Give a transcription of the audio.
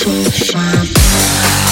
Sunshine.